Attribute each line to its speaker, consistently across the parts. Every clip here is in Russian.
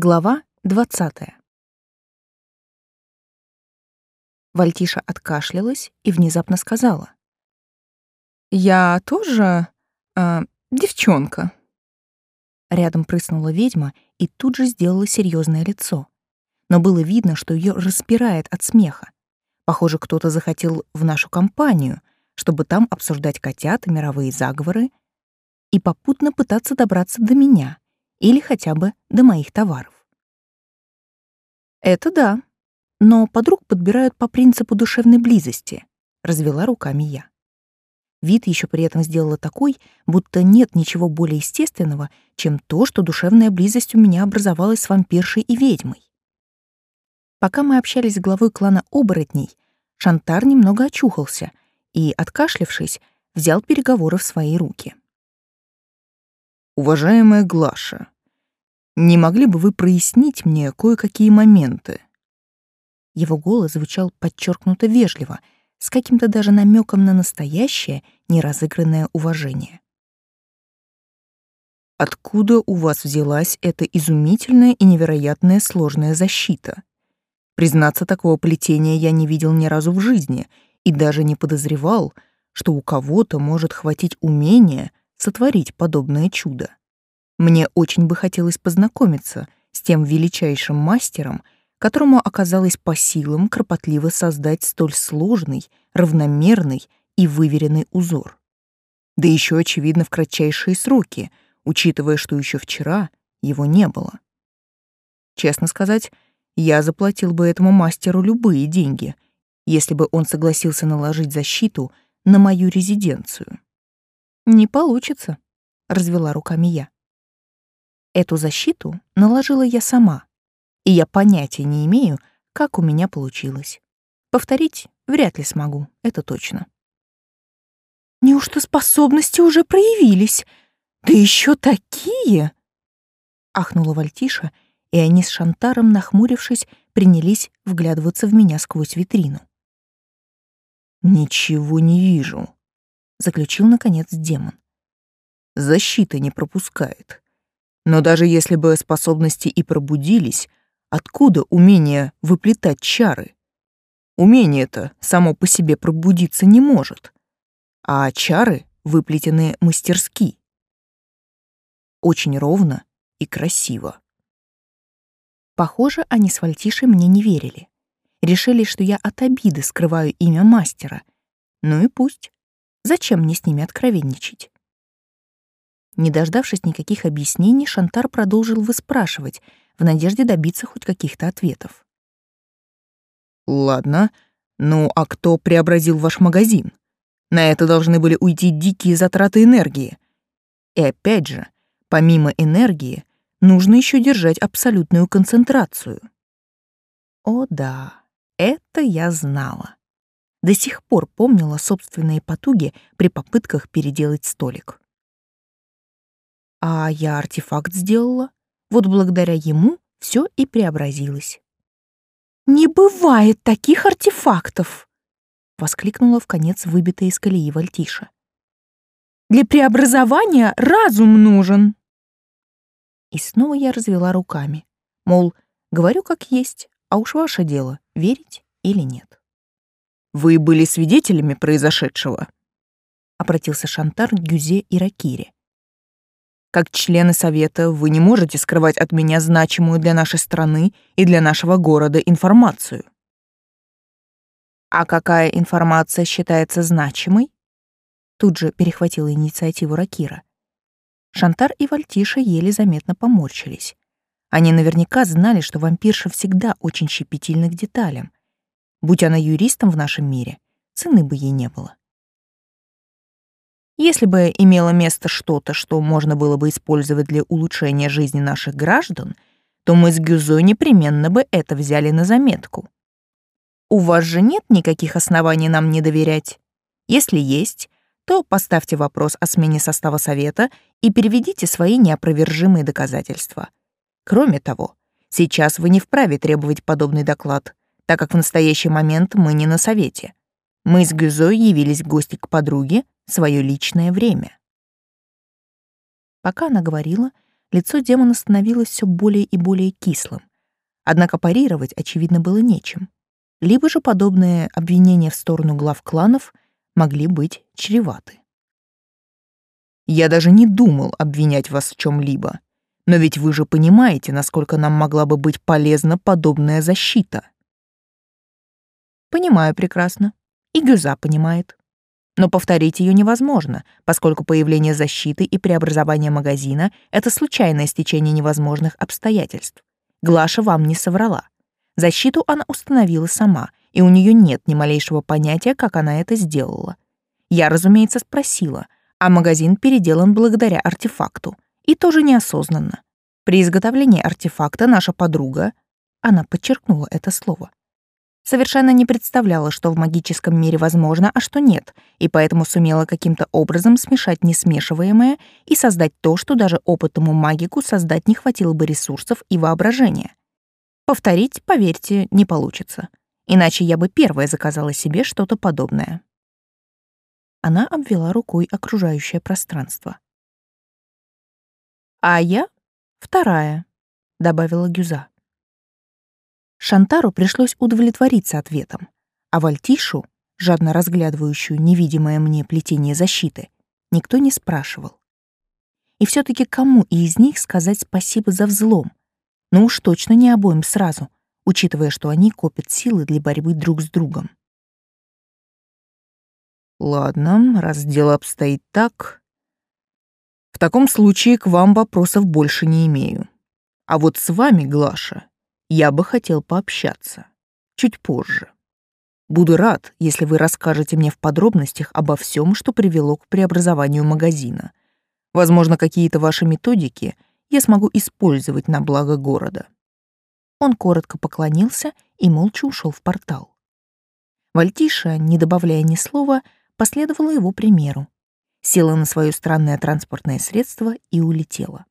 Speaker 1: Глава 20. Вальтиша откашлялась и внезапно сказала. «Я тоже... Э, девчонка». Рядом прыснула ведьма и тут же сделала серьезное лицо. Но было видно, что ее распирает от смеха. Похоже, кто-то захотел в нашу компанию, чтобы там обсуждать котят мировые заговоры и попутно пытаться добраться до меня — или хотя бы до моих товаров. Это да, но подруг подбирают по принципу душевной близости, развела руками я. Вид еще при этом сделала такой, будто нет ничего более естественного, чем то, что душевная близость у меня образовалась с вампиршей и ведьмой. Пока мы общались с главой клана оборотней, Шантар немного очухался и, откашлившись, взял переговоры в свои руки.
Speaker 2: Уважаемая Глаша, не могли бы вы прояснить мне кое-какие моменты?
Speaker 1: Его голос звучал подчеркнуто вежливо, с каким-то даже намеком на настоящее, неразыгранное уважение.
Speaker 2: Откуда у вас взялась эта изумительная и невероятная сложная защита? Признаться, такого плетения я не видел ни разу в жизни и даже не подозревал, что у кого-то может хватить умения сотворить подобное чудо. Мне очень бы хотелось познакомиться с тем величайшим мастером, которому оказалось по силам кропотливо создать столь сложный, равномерный и выверенный узор. Да еще, очевидно, в кратчайшие сроки, учитывая, что еще вчера его не было. Честно сказать, я заплатил бы этому мастеру любые деньги, если бы он согласился наложить защиту на мою резиденцию.
Speaker 1: «Не получится», — развела руками я. Эту защиту наложила я сама, и я понятия не имею, как у меня получилось. Повторить вряд ли смогу, это точно.
Speaker 3: Неужто способности уже проявились? Да еще такие!
Speaker 1: Ахнула Вальтиша, и они с Шантаром, нахмурившись, принялись вглядываться в меня сквозь витрину.
Speaker 2: «Ничего не вижу», заключил наконец демон. Защита не пропускает. Но даже если бы способности и пробудились, откуда умение выплетать чары? Умение-то само по себе пробудиться не может, а чары выплетены мастерски. Очень ровно и красиво.
Speaker 1: Похоже, они с Вальтишей мне не верили. Решили, что я от обиды скрываю имя мастера. Ну и пусть. Зачем мне с ними откровенничать? Не дождавшись никаких объяснений, Шантар продолжил выспрашивать, в надежде добиться хоть каких-то ответов.
Speaker 2: «Ладно, ну а кто преобразил ваш магазин? На это должны были уйти дикие затраты энергии. И опять же, помимо энергии, нужно еще держать абсолютную концентрацию».
Speaker 1: О да, это я знала. До сих пор помнила собственные потуги при попытках переделать столик. А я артефакт сделала. Вот благодаря ему все и преобразилось.
Speaker 3: «Не бывает таких артефактов!»
Speaker 1: — воскликнула в конец выбитая из колеи Вальтиша.
Speaker 3: «Для преобразования разум нужен!»
Speaker 1: И снова я развела руками, мол, говорю как есть, а уж ваше дело, верить или нет.
Speaker 2: Вы были свидетелями произошедшего?»
Speaker 1: — обратился Шантар к Гюзе и Ракире.
Speaker 2: «Как члены Совета вы не можете скрывать от меня значимую для нашей страны и для нашего города информацию».
Speaker 1: «А какая информация считается значимой?» Тут же перехватила инициативу Ракира. Шантар и Вальтиша еле заметно поморщились. Они наверняка знали, что вампирша всегда очень щепетильна к деталям, Будь она юристом в нашем мире, цены бы ей не было. Если бы имело место что-то, что можно было бы использовать для улучшения жизни наших граждан, то мы с Гюзо непременно бы это взяли на заметку. У вас же нет никаких оснований нам не доверять? Если есть, то поставьте вопрос о смене состава совета и переведите свои неопровержимые доказательства. Кроме того, сейчас вы не вправе требовать подобный доклад так как в настоящий момент мы не на совете. Мы с Гюзой явились в гости к подруге свое личное время. Пока она говорила,
Speaker 2: лицо демона становилось все более и более кислым. Однако парировать, очевидно, было нечем. Либо же подобные обвинения в сторону глав кланов могли быть чреваты. «Я даже не думал обвинять вас в чем либо но ведь вы же понимаете, насколько нам могла бы быть полезна подобная защита». «Понимаю прекрасно. И Гюза понимает. Но повторить ее невозможно, поскольку появление защиты и преобразование магазина — это случайное стечение невозможных обстоятельств. Глаша вам не соврала. Защиту она установила сама, и у нее нет ни малейшего понятия, как она это сделала. Я, разумеется, спросила, а магазин переделан благодаря артефакту, и тоже неосознанно. При изготовлении артефакта наша подруга, она подчеркнула это слово, совершенно не представляла, что в магическом мире возможно, а что нет, и поэтому сумела каким-то образом смешать несмешиваемое и создать то, что даже опытному магику создать не хватило бы ресурсов и воображения. Повторить, поверьте, не получится. Иначе я бы первая заказала себе что-то подобное. Она обвела рукой окружающее пространство. «А я — вторая», — добавила Гюза. Шантару пришлось удовлетвориться ответом, а Вальтишу, жадно разглядывающую невидимое мне плетение защиты, никто не спрашивал. И все таки кому из них сказать спасибо за взлом? Ну уж точно не обоим сразу, учитывая, что они копят силы для борьбы друг с другом. Ладно, раз дело обстоит так, в таком случае к вам вопросов больше не имею. А вот с вами, Глаша, я бы хотел пообщаться. Чуть позже. Буду рад, если вы расскажете мне в подробностях обо всем, что привело к преобразованию магазина. Возможно, какие-то ваши методики я смогу использовать на благо города». Он коротко поклонился и молча ушел в портал. Вальтиша, не добавляя ни слова, последовала его примеру, села на свое странное транспортное средство и улетела.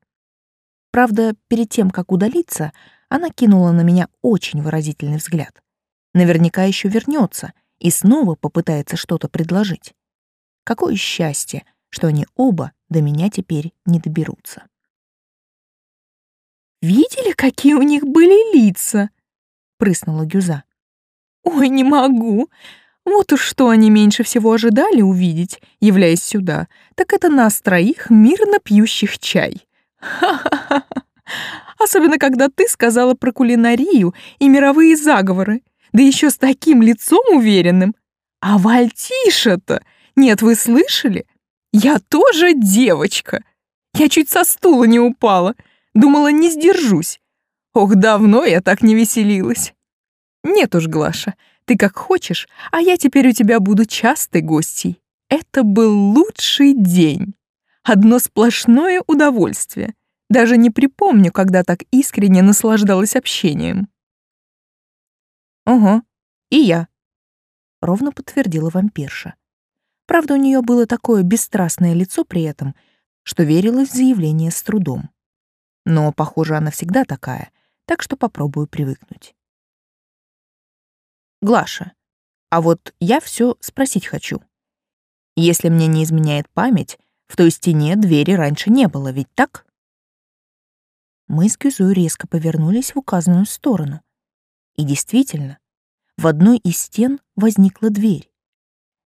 Speaker 2: Правда, перед тем, как удалиться, она кинула на меня очень выразительный взгляд. Наверняка еще вернется и снова попытается что-то предложить. Какое счастье, что они оба до меня теперь не доберутся.
Speaker 3: «Видели, какие у них были лица?» — прыснула Гюза. «Ой, не могу! Вот уж что они меньше всего ожидали увидеть, являясь сюда, так это нас троих, мирно пьющих чай. Ха-ха-ха! Особенно, когда ты сказала про кулинарию и мировые заговоры, да еще с таким лицом уверенным. А Вальтиша-то! Нет, вы слышали? Я тоже девочка. Я чуть со стула не упала. Думала, не сдержусь. Ох, давно я так не веселилась. Нет уж, Глаша, ты как хочешь, а я теперь у тебя буду частой гостьей. Это был лучший день. Одно сплошное удовольствие. Даже не припомню, когда так искренне наслаждалась общением.
Speaker 2: «Ого, и я», — ровно подтвердила вампирша. Правда, у нее было такое бесстрастное лицо при этом, что верилось в заявление с трудом. Но, похоже, она всегда такая, так что попробую привыкнуть. «Глаша, а вот я все спросить хочу. Если мне не изменяет память, в той стене двери раньше не было, ведь так?» Мы с Гюзой резко повернулись в указанную сторону. И действительно, в одной из стен возникла дверь.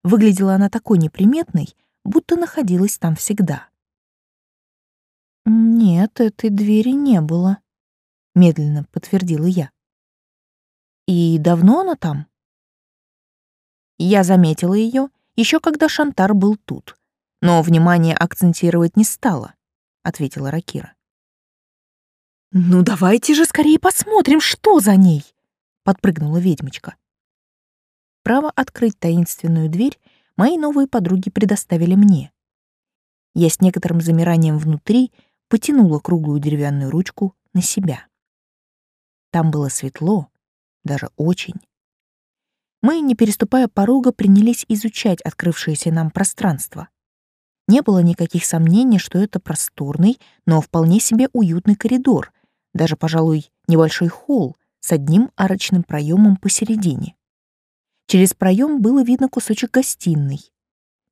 Speaker 2: Выглядела она такой неприметной, будто находилась там всегда. «Нет, этой двери не было», — медленно подтвердила я. «И давно она там?» Я заметила ее еще когда Шантар был тут, но внимание акцентировать не стала, — ответила Ракира.
Speaker 3: «Ну давайте же скорее посмотрим, что за ней!» — подпрыгнула ведьмочка.
Speaker 2: Право открыть таинственную дверь мои новые подруги предоставили мне. Я с некоторым замиранием внутри потянула круглую деревянную ручку на себя. Там было светло, даже очень. Мы, не переступая порога, принялись изучать открывшееся нам пространство. Не было никаких сомнений, что это просторный, но вполне себе уютный коридор, даже, пожалуй, небольшой холл с одним арочным проемом посередине. Через проем было видно кусочек гостиной.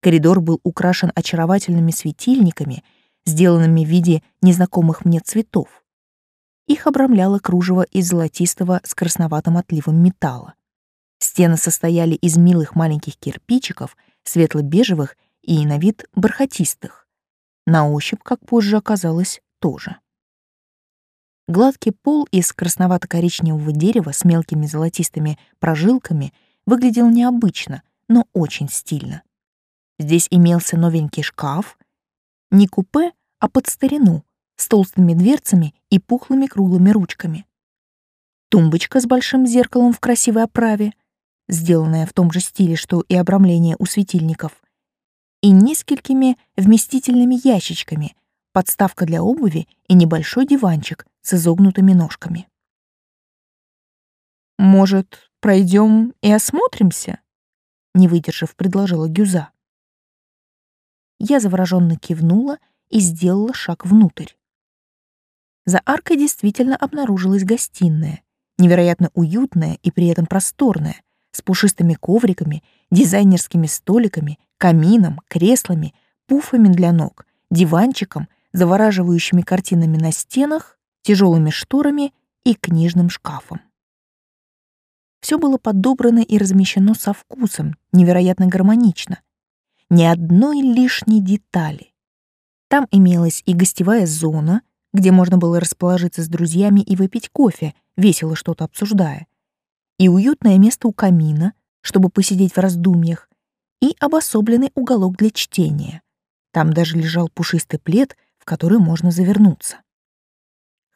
Speaker 2: Коридор был украшен очаровательными светильниками,
Speaker 1: сделанными в виде незнакомых мне цветов. Их обрамляло кружево из золотистого с красноватым отливом металла. Стены состояли из милых маленьких кирпичиков, светло-бежевых и на вид бархатистых. На ощупь, как позже оказалось, тоже. Гладкий пол из красновато-коричневого дерева с мелкими золотистыми прожилками выглядел необычно, но очень стильно. Здесь имелся новенький шкаф, не купе, а под старину, с толстыми дверцами и пухлыми круглыми ручками. Тумбочка с большим зеркалом в красивой оправе, сделанная в том же стиле, что и обрамление у светильников, и несколькими вместительными ящичками, подставка для обуви и небольшой диванчик с изогнутыми ножками.
Speaker 3: «Может, пройдем и осмотримся?» Не выдержав, предложила Гюза.
Speaker 1: Я завороженно кивнула и сделала шаг внутрь. За аркой действительно обнаружилась гостиная, невероятно уютная и при этом просторная, с пушистыми ковриками, дизайнерскими столиками, камином, креслами, пуфами для ног, диванчиком, завораживающими картинами на стенах тяжелыми шторами и книжным шкафом. Все было подобрано и размещено со вкусом, невероятно гармонично. Ни одной лишней детали. Там имелась и гостевая зона, где можно было расположиться с друзьями и выпить кофе, весело что-то обсуждая, и уютное место у камина, чтобы посидеть в раздумьях, и обособленный уголок для чтения. Там даже лежал пушистый плед, в который можно завернуться.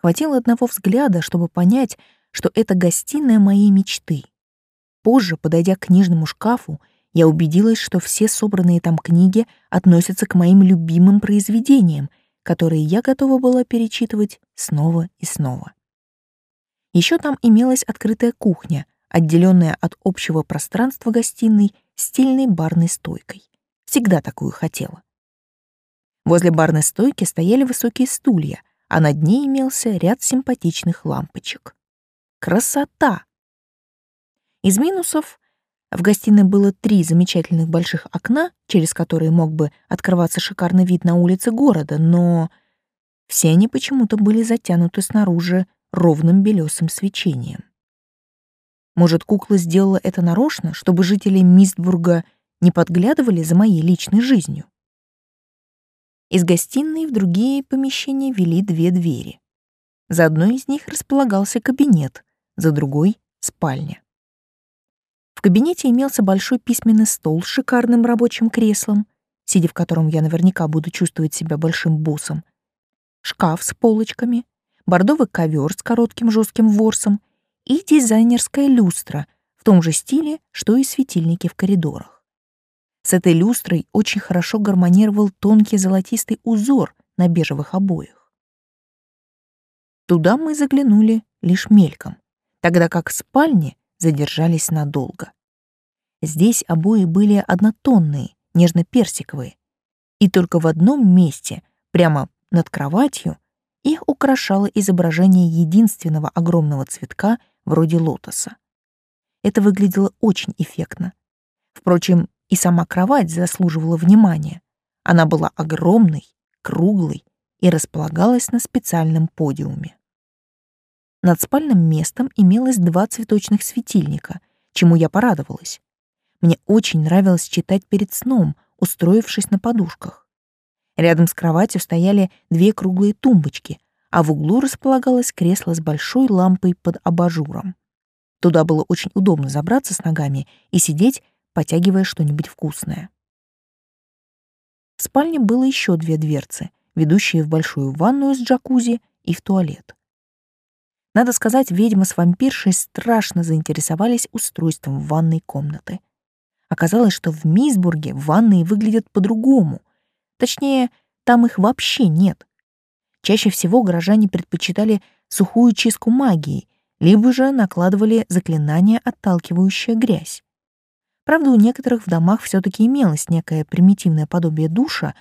Speaker 1: Хватило одного взгляда, чтобы понять, что это гостиная моей мечты. Позже, подойдя к книжному шкафу, я убедилась, что все собранные там книги относятся к моим любимым произведениям, которые я готова была перечитывать снова и снова. Еще там имелась открытая кухня, отделенная от общего пространства гостиной стильной барной стойкой. Всегда такую хотела. Возле барной стойки стояли высокие стулья — а над ней имелся ряд симпатичных лампочек. Красота! Из минусов в гостиной было три замечательных больших окна, через которые мог бы открываться шикарный вид на улицы города, но все они почему-то были затянуты снаружи ровным белесым свечением. Может, кукла сделала это нарочно, чтобы жители Мистбурга не подглядывали за моей личной жизнью? Из гостиной в другие помещения вели две двери. За одной из них располагался кабинет, за другой — спальня. В кабинете имелся большой письменный стол с шикарным рабочим креслом, сидя в котором я наверняка буду чувствовать себя большим боссом, шкаф с полочками, бордовый ковер с коротким жестким ворсом и дизайнерская люстра в том же стиле, что и светильники в коридорах. С этой люстрой очень хорошо гармонировал тонкий золотистый узор на бежевых обоях. Туда мы заглянули лишь мельком, тогда как в спальне задержались надолго. Здесь обои были однотонные, нежно-персиковые, и только в одном месте, прямо над кроватью, их украшало изображение единственного огромного цветка вроде лотоса. Это выглядело очень эффектно. Впрочем, и сама кровать заслуживала внимания. Она была огромной, круглой и располагалась на специальном подиуме. Над спальным местом имелось два цветочных светильника, чему я порадовалась. Мне очень нравилось читать перед сном, устроившись на подушках. Рядом с кроватью стояли две круглые тумбочки, а в углу располагалось кресло с большой лампой под абажуром. Туда было очень удобно забраться с ногами и сидеть, потягивая что-нибудь вкусное. В спальне было еще две дверцы, ведущие в большую ванную с джакузи и в туалет. Надо сказать, ведьма с вампиршей страшно заинтересовались устройством ванной комнаты. Оказалось, что в Мисбурге ванные выглядят по-другому. Точнее, там их вообще нет. Чаще всего горожане предпочитали сухую чистку магией, либо же накладывали заклинания, отталкивающие грязь. Правда, у некоторых в домах все-таки имелось некое примитивное подобие душа,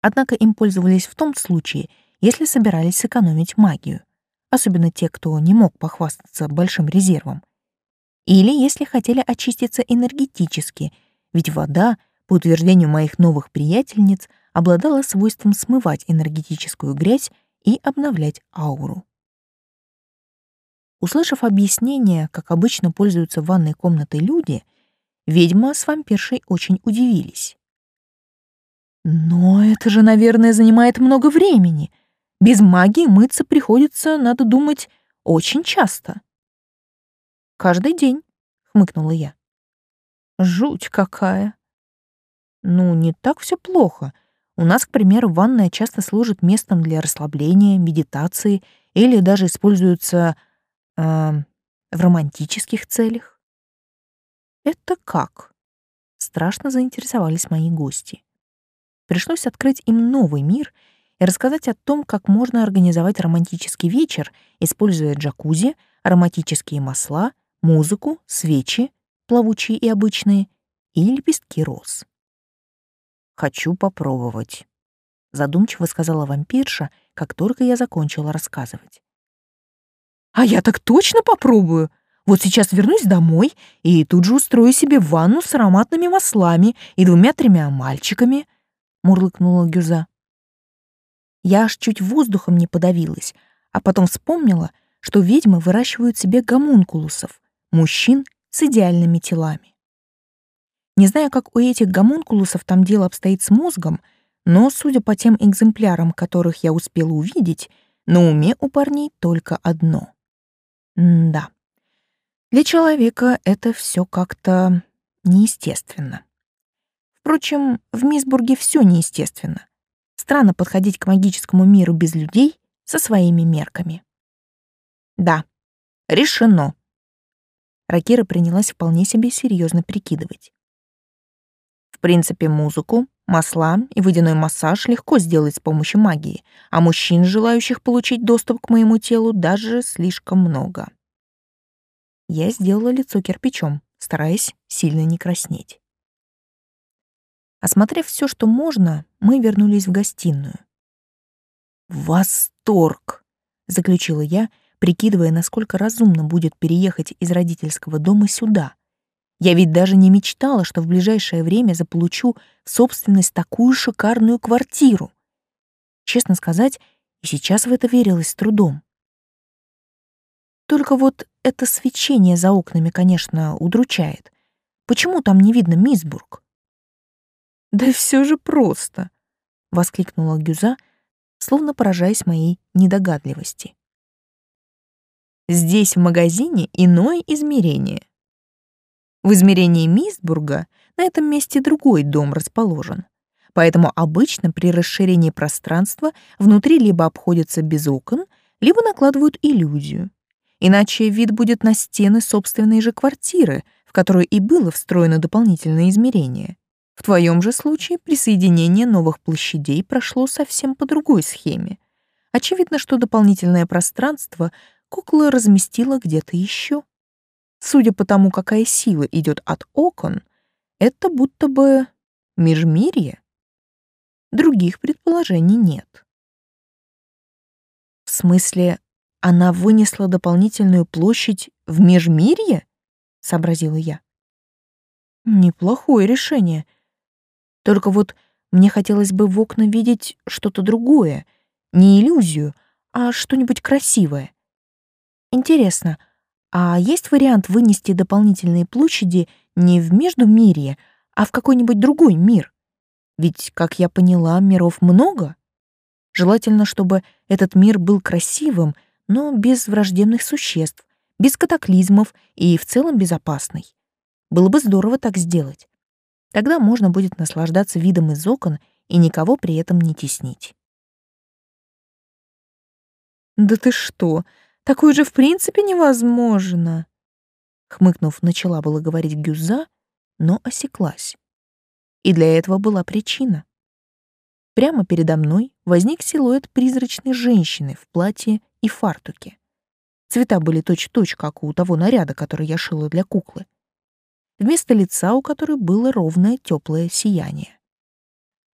Speaker 1: однако им пользовались в том случае, если собирались сэкономить магию, особенно те, кто не мог похвастаться большим резервом. Или если хотели очиститься энергетически, ведь вода, по утверждению моих новых приятельниц, обладала свойством смывать энергетическую грязь и обновлять ауру. Услышав объяснение, как обычно пользуются ванной комнатой люди, ведьма с вампиршей очень удивились. «Но это же, наверное, занимает много времени. Без магии мыться приходится, надо думать, очень часто». «Каждый день», — хмыкнула я. «Жуть какая!» «Ну, не так все плохо. У нас, к примеру, ванная часто служит местом для расслабления, медитации или даже используется э, в романтических целях. Это как? Страшно заинтересовались мои гости. Пришлось открыть им новый мир и рассказать о том, как можно организовать романтический вечер, используя джакузи, ароматические масла, музыку, свечи, плавучие и обычные, и лепестки роз. «Хочу попробовать», — задумчиво сказала вампирша, как только я закончила рассказывать. «А я так точно попробую. Вот сейчас вернусь домой и тут же устрою себе ванну с ароматными маслами и двумя-тремя мальчиками», — мурлыкнула Гюза. Я аж чуть воздухом не подавилась, а потом вспомнила, что ведьмы выращивают себе гомункулусов, мужчин с идеальными телами. Не знаю, как у этих гомункулусов там дело обстоит с мозгом, но, судя по тем экземплярам, которых я успела увидеть, на уме у парней только одно. М да. Для человека это все как-то неестественно. Впрочем, в Мисбурге все неестественно. Странно подходить к магическому миру без людей со своими мерками. Да, решено. Ракира принялась вполне себе серьезно прикидывать. В принципе, музыку, масла и водяной массаж легко сделать с помощью магии, а мужчин, желающих получить доступ к моему телу, даже слишком много. Я сделала лицо кирпичом, стараясь сильно не краснеть. Осмотрев все, что можно, мы вернулись в гостиную. «Восторг!» — заключила я, прикидывая, насколько разумно будет переехать из родительского дома сюда, я ведь даже не мечтала, что в ближайшее время заполучу в собственность такую шикарную квартиру. Честно сказать, и сейчас в это верилось с трудом. Только вот это свечение за окнами, конечно, удручает. Почему там не видно Мисбург? Да все же просто, воскликнула Гюза, словно поражаясь моей недогадливости. Здесь в магазине иное измерение. В измерении Мистбурга на этом месте другой дом расположен. Поэтому обычно при расширении пространства внутри либо обходятся без окон, либо накладывают иллюзию. Иначе вид будет на стены собственной же квартиры, в которую и было встроено дополнительное измерение. В твоем же случае присоединение новых площадей прошло совсем по другой схеме. Очевидно, что дополнительное пространство кукла разместила где-то еще. Судя по тому, какая сила идет от окон, это будто бы межмирье. Других предположений нет. В смысле, она вынесла дополнительную площадь в межмирье? сообразила я. Неплохое решение. Только вот мне хотелось бы в окна видеть что-то другое, не иллюзию, а что-нибудь красивое. Интересно, а есть вариант вынести дополнительные площади не в Междумирье, а в какой-нибудь другой мир? Ведь, как я поняла, миров много. Желательно, чтобы этот мир был красивым, но без враждебных существ, без катаклизмов и в целом безопасный. Было бы здорово так сделать. Тогда можно будет наслаждаться видом из окон и никого при этом не теснить. «Да ты что? Такое же в принципе невозможно. Хмыкнув, начала было говорить Гюза, но осеклась. И для этого была причина. Прямо передо мной возник силуэт призрачной женщины в платье и фартуке. Цвета были точь-в-точь, -точь, как у того наряда, который я шила для куклы. Вместо лица у которой было ровное теплое сияние.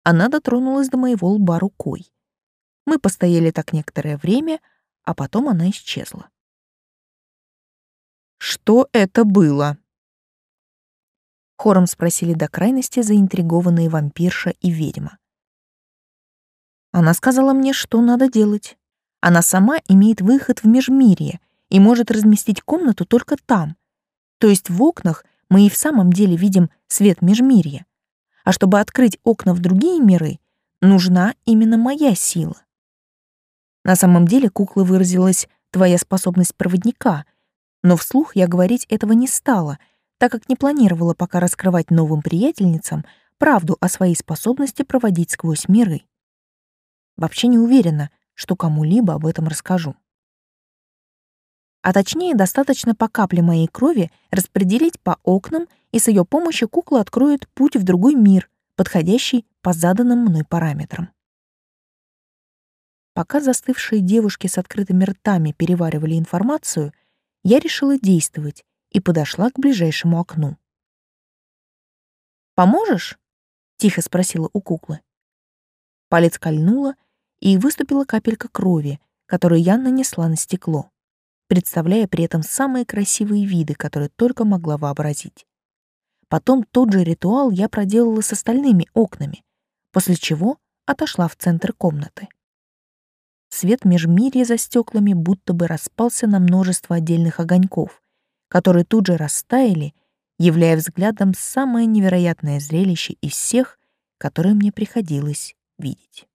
Speaker 1: Она дотронулась до моего лба рукой. Мы постояли так некоторое время, а потом она исчезла. «Что это было?» Хором спросили до крайности заинтригованные вампирша и ведьма. Она сказала мне, что надо делать. Она сама имеет выход в межмирье и может разместить комнату только там. То есть в окнах мы и в самом деле видим свет межмирья. А чтобы открыть окна в другие миры, нужна именно моя сила. На самом деле кукла выразилась «твоя способность проводника», но вслух я говорить этого не стала, так как не планировала пока раскрывать новым приятельницам правду о своей способности проводить сквозь миры. Вообще не уверена, что кому-либо об этом расскажу. А точнее, достаточно по капле моей крови распределить по окнам, и с ее помощью кукла откроет путь в другой мир, подходящий по заданным мной параметрам. Пока застывшие девушки с открытыми ртами переваривали информацию, я решила действовать и подошла к ближайшему окну. «Поможешь?» — тихо спросила у куклы. Палец кольнула, и выступила капелька крови, которую я нанесла на стекло, представляя при этом самые красивые виды, которые только могла вообразить. Потом тот же ритуал я проделала с остальными окнами, после чего отошла в центр комнаты. Свет межмирья за стеклами будто бы распался на множество отдельных огоньков, которые тут же растаяли, являя взглядом самое невероятное зрелище из всех, которые мне приходилось видеть.